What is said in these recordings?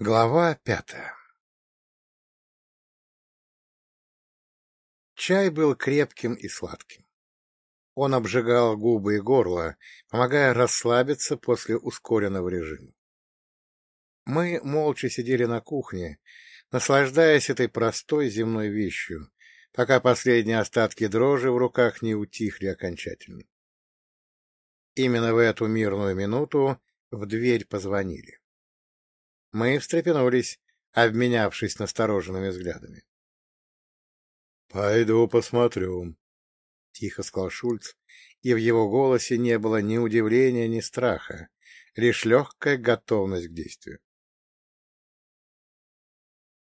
Глава пятая Чай был крепким и сладким. Он обжигал губы и горло, помогая расслабиться после ускоренного режима. Мы молча сидели на кухне, наслаждаясь этой простой земной вещью, пока последние остатки дрожи в руках не утихли окончательно. Именно в эту мирную минуту в дверь позвонили. Мы встрепенулись, обменявшись настороженными взглядами. — Пойду посмотрю, — тихо сказал Шульц, и в его голосе не было ни удивления, ни страха, лишь легкая готовность к действию.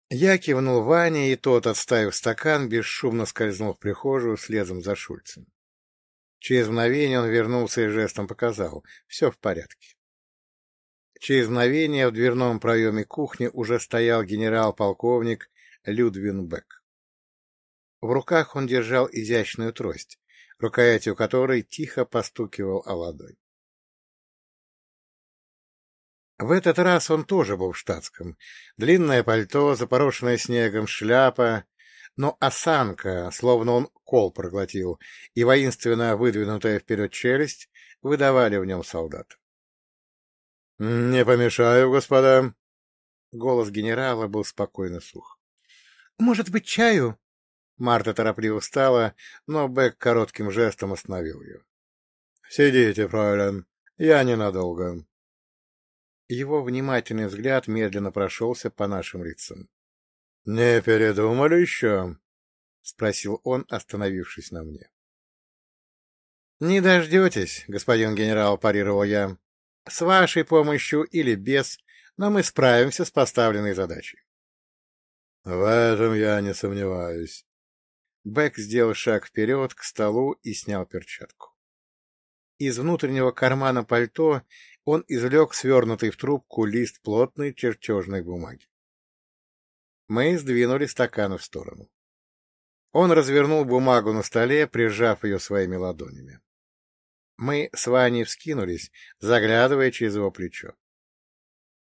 Я кивнул Ване, и тот, отставив стакан, бесшумно скользнул в прихожую следом за Шульцем. Через мгновение он вернулся и жестом показал — все в порядке. Через мгновение в дверном проеме кухни уже стоял генерал-полковник Людвин Бек. В руках он держал изящную трость, рукоятью которой тихо постукивал о ладонь. В этот раз он тоже был в штатском. Длинное пальто, запорошенное снегом, шляпа, но осанка, словно он кол проглотил, и воинственно выдвинутая вперед челюсть выдавали в нем солдата. — Не помешаю, господа. Голос генерала был спокойно сух. — Может быть, чаю? Марта торопливо встала, но Бек коротким жестом остановил ее. — Сидите, фройлен, я ненадолго. Его внимательный взгляд медленно прошелся по нашим лицам. — Не передумали еще? — спросил он, остановившись на мне. — Не дождетесь, господин генерал, — парировал я. С вашей помощью или без, но мы справимся с поставленной задачей. — В этом я не сомневаюсь. Бэк сделал шаг вперед к столу и снял перчатку. Из внутреннего кармана пальто он извлек свернутый в трубку лист плотной чертежной бумаги. Мы сдвинули стаканы в сторону. Он развернул бумагу на столе, прижав ее своими ладонями. Мы с Ваней вскинулись, заглядывая через его плечо.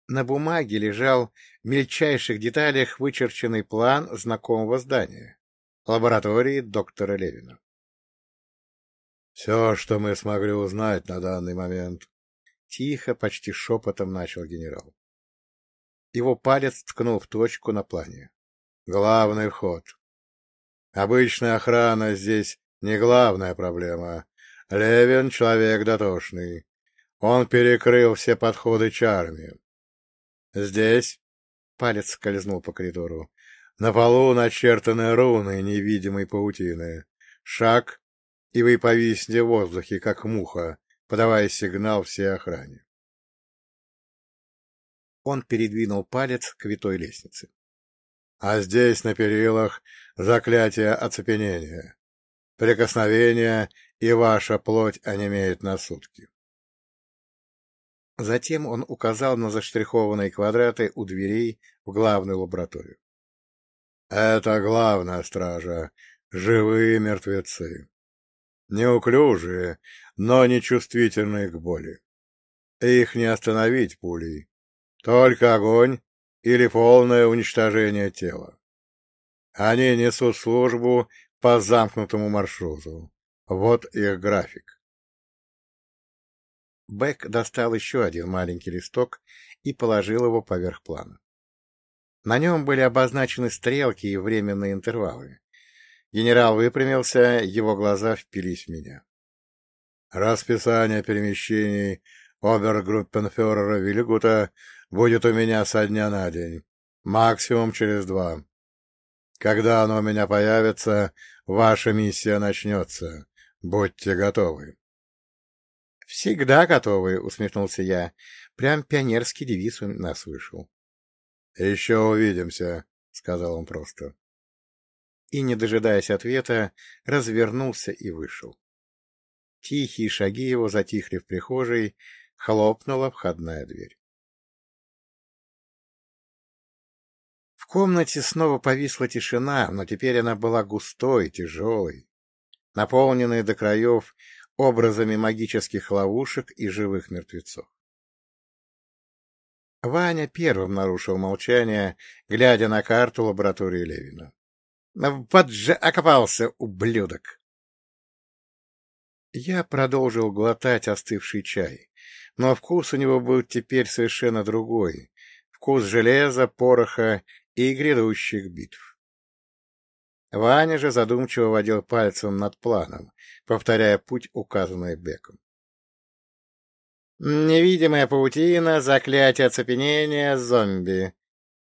На бумаге лежал в мельчайших деталях вычерченный план знакомого здания — лаборатории доктора Левина. «Все, что мы смогли узнать на данный момент», — тихо, почти шепотом начал генерал. Его палец ткнул в точку на плане. «Главный вход. Обычная охрана здесь не главная проблема, Левин — человек дотошный. Он перекрыл все подходы чарами. Здесь, — палец скользнул по коридору, — на полу начертаны руны невидимой паутины. Шаг, и вы повиснете в воздухе, как муха, подавая сигнал всей охране. Он передвинул палец к витой лестнице. А здесь, на перилах, заклятие оцепенения. Прикосновение и ваша плоть онемеет на сутки. Затем он указал на заштрихованные квадраты у дверей в главную лабораторию. — Это главная стража. Живые мертвецы. Неуклюжие, но нечувствительные к боли. Их не остановить пулей. Только огонь или полное уничтожение тела. Они несут службу по замкнутому маршруту. Вот их график. Бэк достал еще один маленький листок и положил его поверх плана. На нем были обозначены стрелки и временные интервалы. Генерал выпрямился, его глаза впились в меня. Расписание перемещений обергруппенфюрера Вильгута будет у меня со дня на день, максимум через два. Когда оно у меня появится, ваша миссия начнется. Будьте готовы. — Всегда готовы, — усмехнулся я. Прям пионерский девиз у нас вышел. — Еще увидимся, — сказал он просто. И, не дожидаясь ответа, развернулся и вышел. Тихие шаги его затихли в прихожей, хлопнула входная дверь. Комнате снова повисла тишина, но теперь она была густой, тяжелой наполненные до краев образами магических ловушек и живых мертвецов. Ваня первым нарушил молчание, глядя на карту лаборатории Левина. — Вот же окопался, ублюдок! Я продолжил глотать остывший чай, но вкус у него был теперь совершенно другой — вкус железа, пороха и грядущих битв. Ваня же задумчиво водил пальцем над планом, повторяя путь, указанный Беком. «Невидимая паутина, заклятие оцепенения, зомби».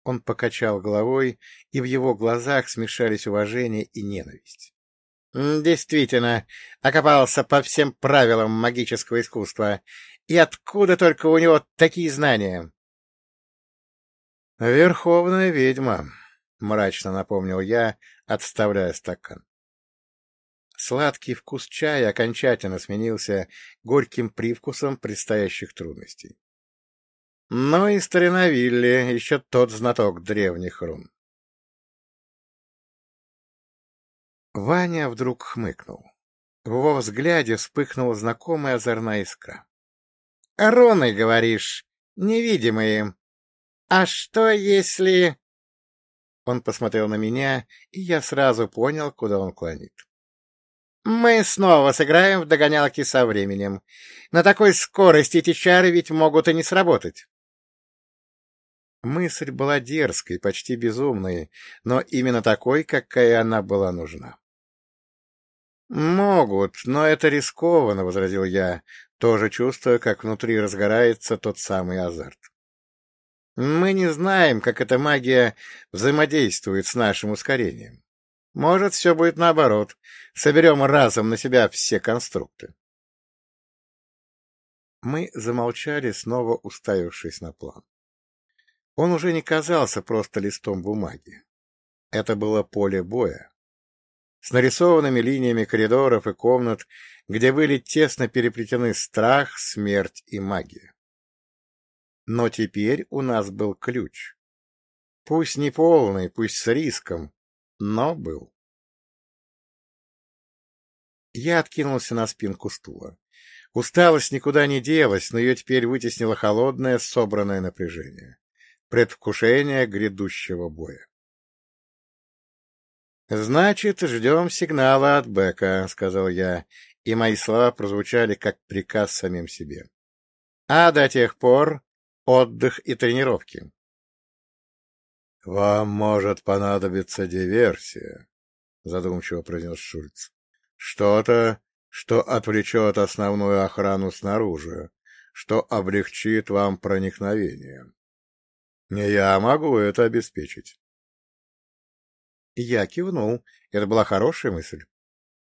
Он покачал головой, и в его глазах смешались уважение и ненависть. «Действительно, окопался по всем правилам магического искусства. И откуда только у него такие знания?» «Верховная ведьма», — мрачно напомнил я, отставляя стакан. Сладкий вкус чая окончательно сменился горьким привкусом предстоящих трудностей. Но и старина Вилли еще тот знаток древних рун. Ваня вдруг хмыкнул. В его взгляде вспыхнула знакомая озорная искра. — Руны, говоришь, невидимые. А что если... Он посмотрел на меня, и я сразу понял, куда он клонит. Мы снова сыграем в догонялки со временем. На такой скорости эти чары ведь могут и не сработать. Мысль была дерзкой, почти безумной, но именно такой, какая она была нужна. «Могут, но это рискованно», — возразил я, тоже чувствуя, как внутри разгорается тот самый азарт. «Мы не знаем, как эта магия взаимодействует с нашим ускорением. Может, все будет наоборот. Соберем разом на себя все конструкты. Мы замолчали, снова уставившись на план. Он уже не казался просто листом бумаги. Это было поле боя. С нарисованными линиями коридоров и комнат, где были тесно переплетены страх, смерть и магия. Но теперь у нас был ключ. Пусть не полный, пусть с риском, но был. Я откинулся на спинку стула. Усталость никуда не делась, но ее теперь вытеснило холодное, собранное напряжение. Предвкушение грядущего боя. «Значит, ждем сигнала от Бека», — сказал я, и мои слова прозвучали как приказ самим себе. «А до тех пор отдых и тренировки». «Вам может понадобиться диверсия», — задумчиво произнес Шульц. «Что-то, что отвлечет основную охрану снаружи, что облегчит вам проникновение. Я могу это обеспечить». Я кивнул. Это была хорошая мысль.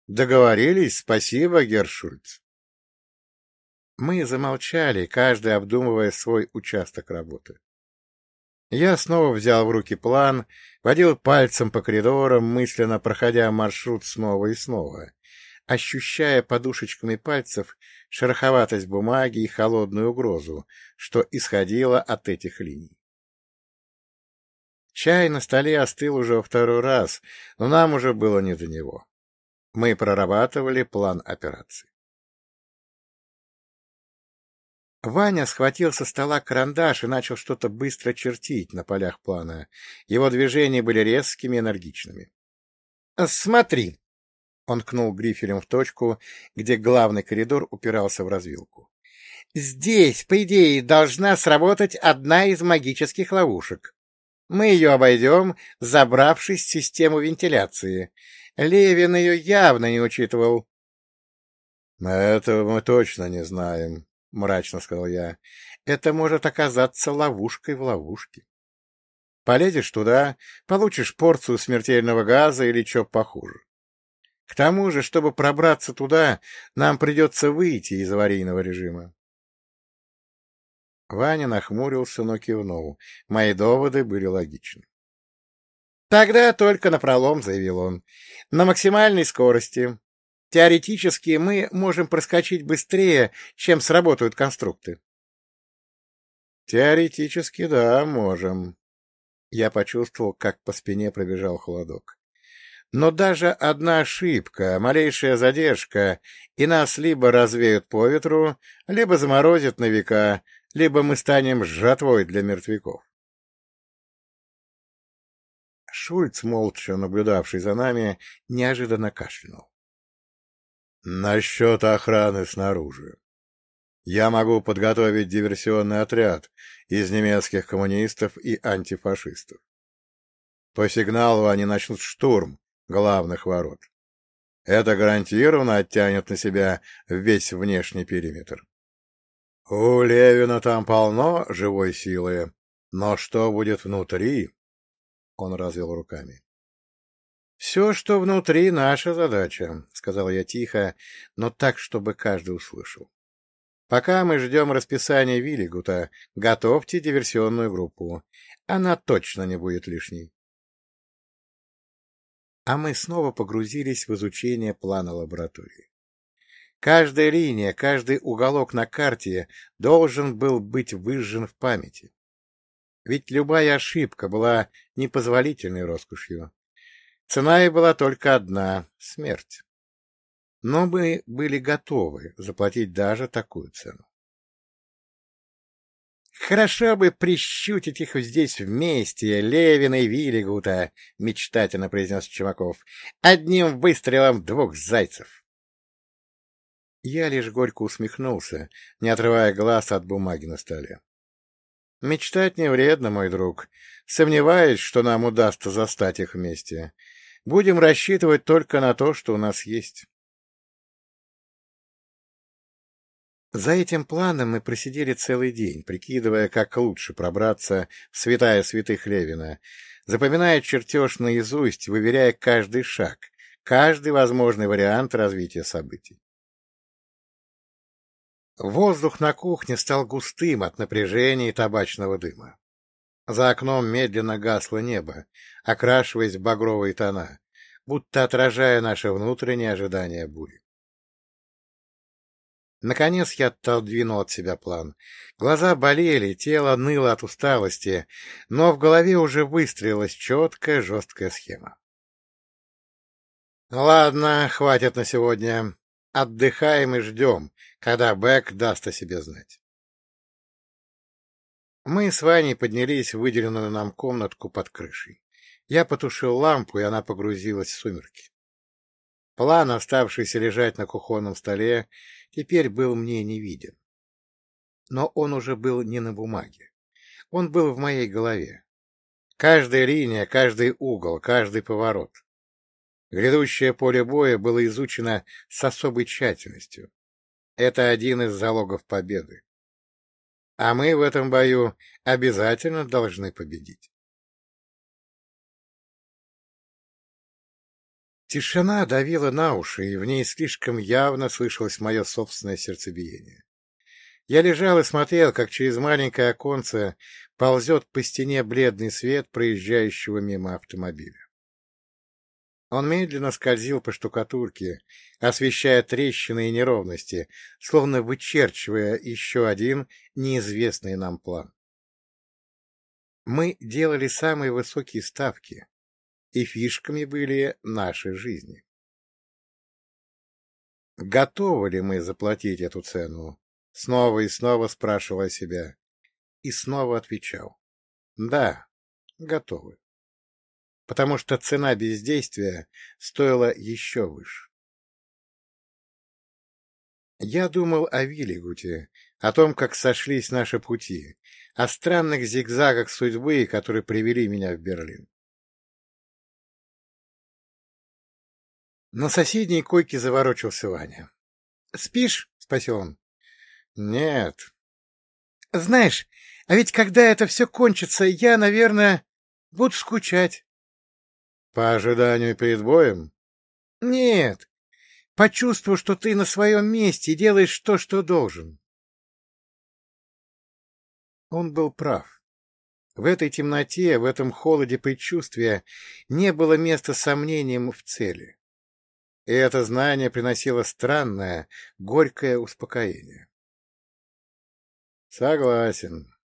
«Договорились, спасибо, Гершульц». Мы замолчали, каждый обдумывая свой участок работы. Я снова взял в руки план, водил пальцем по коридорам, мысленно проходя маршрут снова и снова, ощущая подушечками пальцев шероховатость бумаги и холодную угрозу, что исходило от этих линий. Чай на столе остыл уже во второй раз, но нам уже было не до него. Мы прорабатывали план операции. Ваня схватил со стола карандаш и начал что-то быстро чертить на полях плана. Его движения были резкими и энергичными. — Смотри! — он кнул грифелем в точку, где главный коридор упирался в развилку. — Здесь, по идее, должна сработать одна из магических ловушек. Мы ее обойдем, забравшись в систему вентиляции. Левин ее явно не учитывал. — Этого мы точно не знаем, — мрачно сказал я, — это может оказаться ловушкой в ловушке. Полезешь туда, получишь порцию смертельного газа или что похуже. К тому же, чтобы пробраться туда, нам придется выйти из аварийного режима. Ваня нахмурился, но кивнул. Мои доводы были логичны. «Тогда только напролом», — заявил он, — «на максимальной скорости. Теоретически мы можем проскочить быстрее, чем сработают конструкты. Теоретически, да, можем. Я почувствовал, как по спине пробежал холодок. Но даже одна ошибка, малейшая задержка, и нас либо развеют по ветру, либо заморозят на века, либо мы станем жратвой для мертвяков. Шульц, молча наблюдавший за нами, неожиданно кашлянул. — Насчет охраны снаружи. Я могу подготовить диверсионный отряд из немецких коммунистов и антифашистов. По сигналу они начнут штурм главных ворот. Это гарантированно оттянет на себя весь внешний периметр. У Левина там полно живой силы, но что будет внутри? Он развел руками. — Все, что внутри, наша задача, — сказал я тихо, но так, чтобы каждый услышал. Пока мы ждем расписания Виллигута, готовьте диверсионную группу. Она точно не будет лишней. А мы снова погрузились в изучение плана лаборатории. Каждая линия, каждый уголок на карте должен был быть выжжен в памяти. Ведь любая ошибка была непозволительной роскошью. Цена и была только одна — смерть. Но мы были готовы заплатить даже такую цену. «Хорошо бы прищутить их здесь вместе, Левина и Виллигута», — мечтательно произнес Чумаков. «Одним выстрелом двух зайцев». Я лишь горько усмехнулся, не отрывая глаз от бумаги на столе. Мечтать не вредно, мой друг. Сомневаюсь, что нам удастся застать их вместе. Будем рассчитывать только на то, что у нас есть. За этим планом мы просидели целый день, прикидывая, как лучше пробраться в святая святых Левина, запоминая чертеж наизусть, выверяя каждый шаг, каждый возможный вариант развития событий. Воздух на кухне стал густым от напряжения и табачного дыма. За окном медленно гасло небо, окрашиваясь в багровые тона, будто отражая наше внутреннее ожидание бури. Наконец я отодвинул от себя план. Глаза болели, тело ныло от усталости, но в голове уже выстроилась четкая, жесткая схема. — Ладно, хватит на сегодня. Отдыхаем и ждем, когда Бэк даст о себе знать. Мы с Ваней поднялись в выделенную нам комнатку под крышей. Я потушил лампу, и она погрузилась в сумерки. План, оставшийся лежать на кухонном столе, теперь был мне не виден. Но он уже был не на бумаге. Он был в моей голове. Каждая линия, каждый угол, каждый поворот. Грядущее поле боя было изучено с особой тщательностью. Это один из залогов победы. А мы в этом бою обязательно должны победить. Тишина давила на уши, и в ней слишком явно слышалось мое собственное сердцебиение. Я лежал и смотрел, как через маленькое оконце ползет по стене бледный свет проезжающего мимо автомобиля. Он медленно скользил по штукатурке, освещая трещины и неровности, словно вычерчивая еще один неизвестный нам план. Мы делали самые высокие ставки, и фишками были наши жизни. Готовы ли мы заплатить эту цену? Снова и снова спрашивал себя. И снова отвечал. Да, готовы. Потому что цена бездействия стоила еще выше. Я думал о Виллигуте, о том, как сошлись наши пути, о странных зигзагах судьбы, которые привели меня в Берлин. На соседней койке заворочился Ваня. — Спишь? — спросил он. — Нет. — Знаешь, а ведь когда это все кончится, я, наверное, буду скучать. — По ожиданию перед боем? — Нет. Почувствую, что ты на своем месте и делаешь то, что должен. Он был прав. В этой темноте, в этом холоде предчувствия не было места сомнениям в цели и это знание приносило странное, горькое успокоение. Согласен.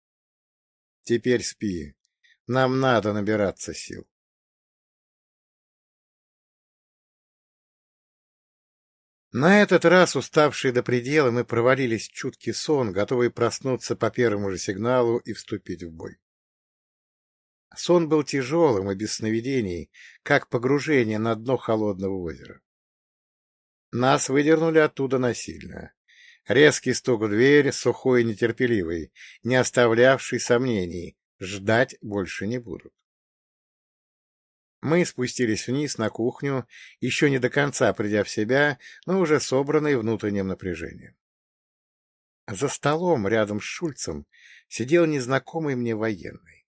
Теперь спи. Нам надо набираться сил. На этот раз, уставшие до предела, мы провалились в чуткий сон, готовые проснуться по первому же сигналу и вступить в бой. Сон был тяжелым и без сновидений, как погружение на дно холодного озера. Нас выдернули оттуда насильно. Резкий стук в дверь, сухой и нетерпеливый, не оставлявший сомнений, ждать больше не будут. Мы спустились вниз на кухню, еще не до конца придя в себя, но уже собранной внутренним напряжением. За столом рядом с Шульцем сидел незнакомый мне военный.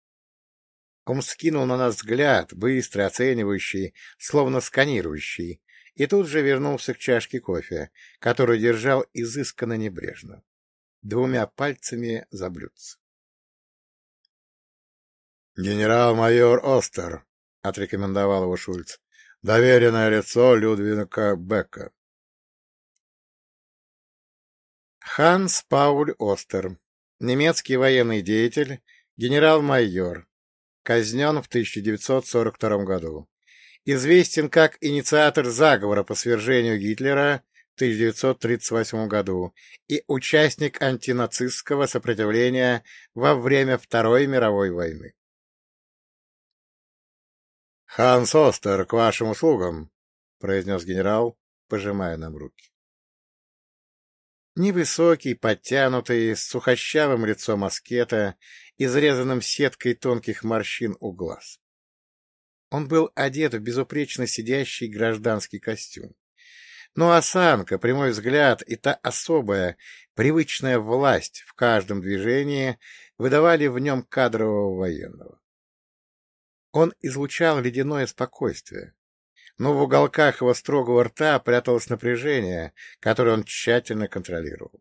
Он скинул на нас взгляд, быстрый, оценивающий, словно сканирующий, и тут же вернулся к чашке кофе, которую держал изысканно небрежно, двумя пальцами за блюдце. «Генерал-майор Остер», — отрекомендовал его Шульц. — Доверенное лицо Людвига Бека. Ханс Пауль Остер, немецкий военный деятель, генерал-майор, казнен в 1942 году. Известен как инициатор заговора по свержению Гитлера в 1938 году и участник антинацистского сопротивления во время Второй мировой войны. — Ханс Остер, к вашим услугам, — произнес генерал, пожимая нам руки. Невысокий, подтянутый, с сухощавым лицом аскета, изрезанным сеткой тонких морщин у глаз. Он был одет в безупречно сидящий гражданский костюм. Но осанка, прямой взгляд и та особая, привычная власть в каждом движении выдавали в нем кадрового военного. Он излучал ледяное спокойствие, но в уголках его строгого рта пряталось напряжение, которое он тщательно контролировал.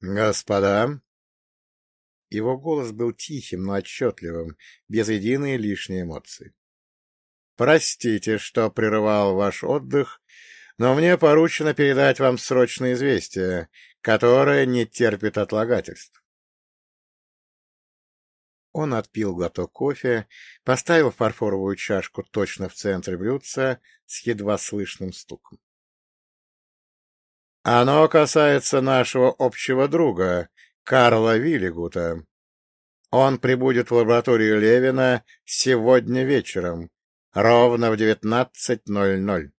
«Господа!» Его голос был тихим, но отчетливым, без единой лишней эмоции. «Простите, что прерывал ваш отдых, но мне поручено передать вам срочное известие, которое не терпит отлагательств. Он отпил глоток кофе, поставил фарфоровую чашку точно в центре блюдца с едва слышным стуком. — Оно касается нашего общего друга, Карла Виллигута. Он прибудет в лабораторию Левина сегодня вечером, ровно в девятнадцать ноль ноль.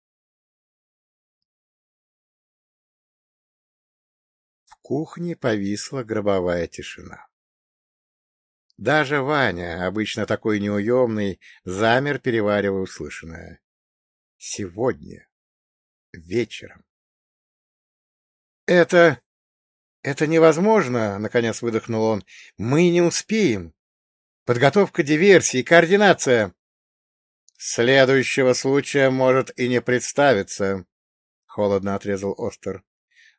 В кухне повисла гробовая тишина. Даже Ваня, обычно такой неуемный, замер, переваривая услышанное. Сегодня. Вечером. «Это... это невозможно!» — наконец выдохнул он. «Мы не успеем. Подготовка диверсии, координация...» «Следующего случая может и не представиться», — холодно отрезал Остер.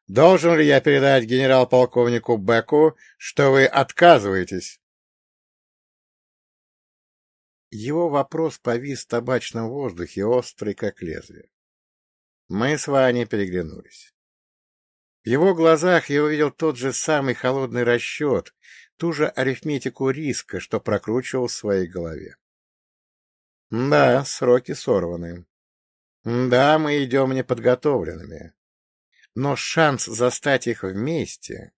«Должен ли я передать генерал-полковнику Беку, что вы отказываетесь?» Его вопрос повис в табачном воздухе, острый, как лезвие. Мы с Ваней переглянулись. В его глазах я увидел тот же самый холодный расчет, ту же арифметику риска, что прокручивал в своей голове. Да, сроки сорваны. Да, мы идем неподготовленными. Но шанс застать их вместе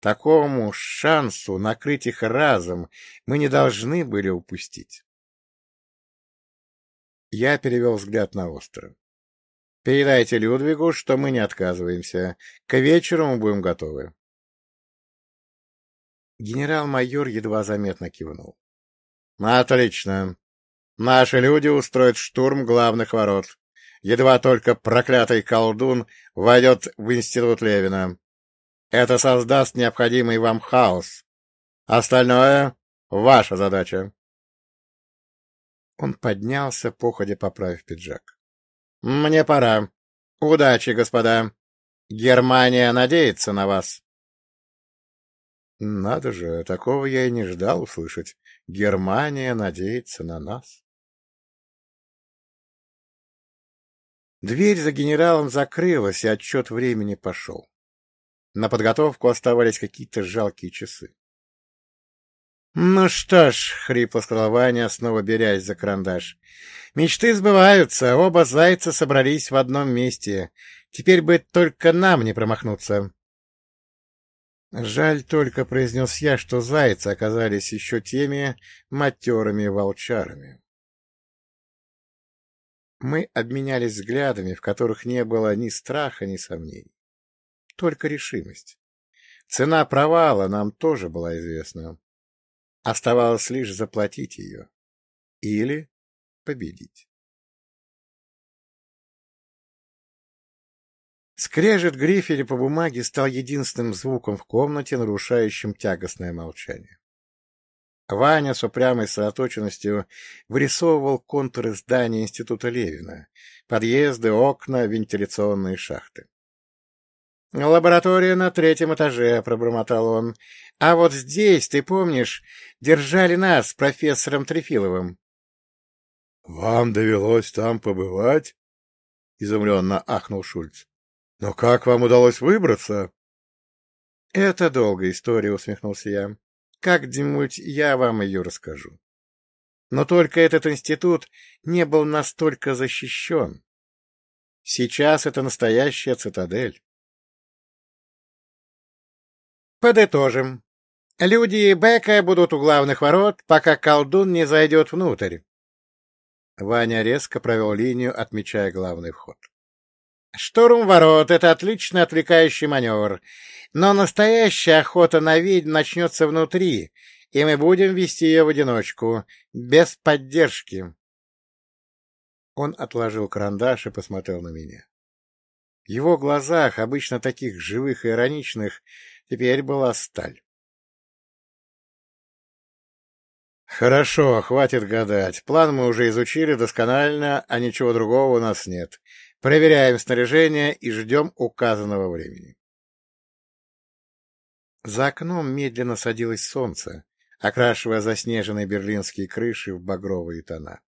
Такому шансу накрыть их разом мы не должны были упустить. Я перевел взгляд на остров. Передайте Людвигу, что мы не отказываемся. К вечеру мы будем готовы. Генерал-майор едва заметно кивнул. — Отлично. Наши люди устроят штурм главных ворот. Едва только проклятый колдун войдет в институт Левина. Это создаст необходимый вам хаос. Остальное — ваша задача. Он поднялся, походя поправив пиджак. — Мне пора. Удачи, господа. Германия надеется на вас. Надо же, такого я и не ждал услышать. Германия надеется на нас. Дверь за генералом закрылась, и отчет времени пошел. На подготовку оставались какие-то жалкие часы. — Ну что ж, — хрипло сказал Ваня, снова берясь за карандаш, — мечты сбываются, оба зайца собрались в одном месте. Теперь бы только нам не промахнуться. Жаль только, — произнес я, — что зайцы оказались еще теми матерыми волчарами. Мы обменялись взглядами, в которых не было ни страха, ни сомнений. Только решимость. Цена провала нам тоже была известна. Оставалось лишь заплатить ее. Или победить. Скрежет грифеля по бумаге стал единственным звуком в комнате, нарушающим тягостное молчание. Ваня с упрямой сосредоточенностью вырисовывал контуры здания Института Левина, подъезды, окна, вентиляционные шахты. «Лаборатория на третьем этаже», — пробормотал он. «А вот здесь, ты помнишь, держали нас с профессором Трефиловым». «Вам довелось там побывать?» — изумленно ахнул Шульц. Но как вам удалось выбраться? — Это долгая история, — усмехнулся я. — Как-нибудь я вам ее расскажу. Но только этот институт не был настолько защищен. Сейчас это настоящая цитадель. Подытожим. Люди Бека будут у главных ворот, пока колдун не зайдет внутрь. Ваня резко провел линию, отмечая главный вход. Штурм ворот — это отличный отвлекающий маневр, но настоящая охота на ведьм начнется внутри, и мы будем вести ее в одиночку, без поддержки. Он отложил карандаш и посмотрел на меня. В его глазах, обычно таких живых и ироничных, теперь была сталь. «Хорошо, хватит гадать. План мы уже изучили досконально, а ничего другого у нас нет. Проверяем снаряжение и ждем указанного времени. За окном медленно садилось солнце, окрашивая заснеженные берлинские крыши в багровые тона.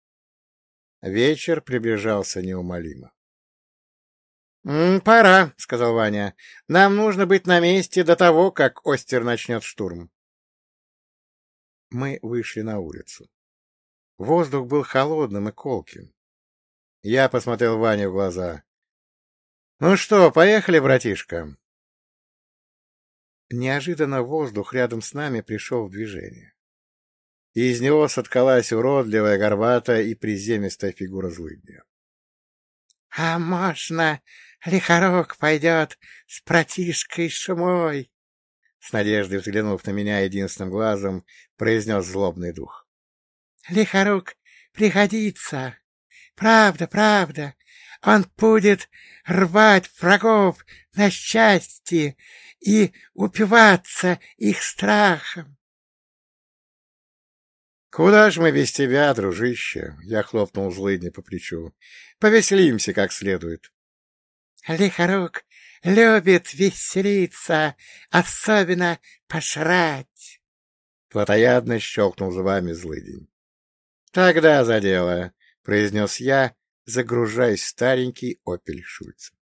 Вечер приближался неумолимо. — Пора, — сказал Ваня. — Нам нужно быть на месте до того, как Остер начнет штурм. Мы вышли на улицу. Воздух был холодным и колким. Я посмотрел Ване в глаза. — Ну что, поехали, братишка? Неожиданно воздух рядом с нами пришел в движение. И из него соткалась уродливая, горбатая и приземистая фигура злыдня. — А можно лихорок пойдет с братишкой шумой? С надеждой взглянув на меня единственным глазом, произнес злобный дух. — Лихорук пригодится. Правда, правда. Он будет рвать врагов на счастье и упиваться их страхом. — Куда ж мы без тебя, дружище? — я хлопнул злыдни по плечу. — Повеселимся как следует. — Лихорук любит веселиться, особенно пошрать. Платоядно щелкнул зубами злыдень. — Тогда за дело. — произнес я, загружаясь в старенький «Опель Шульца».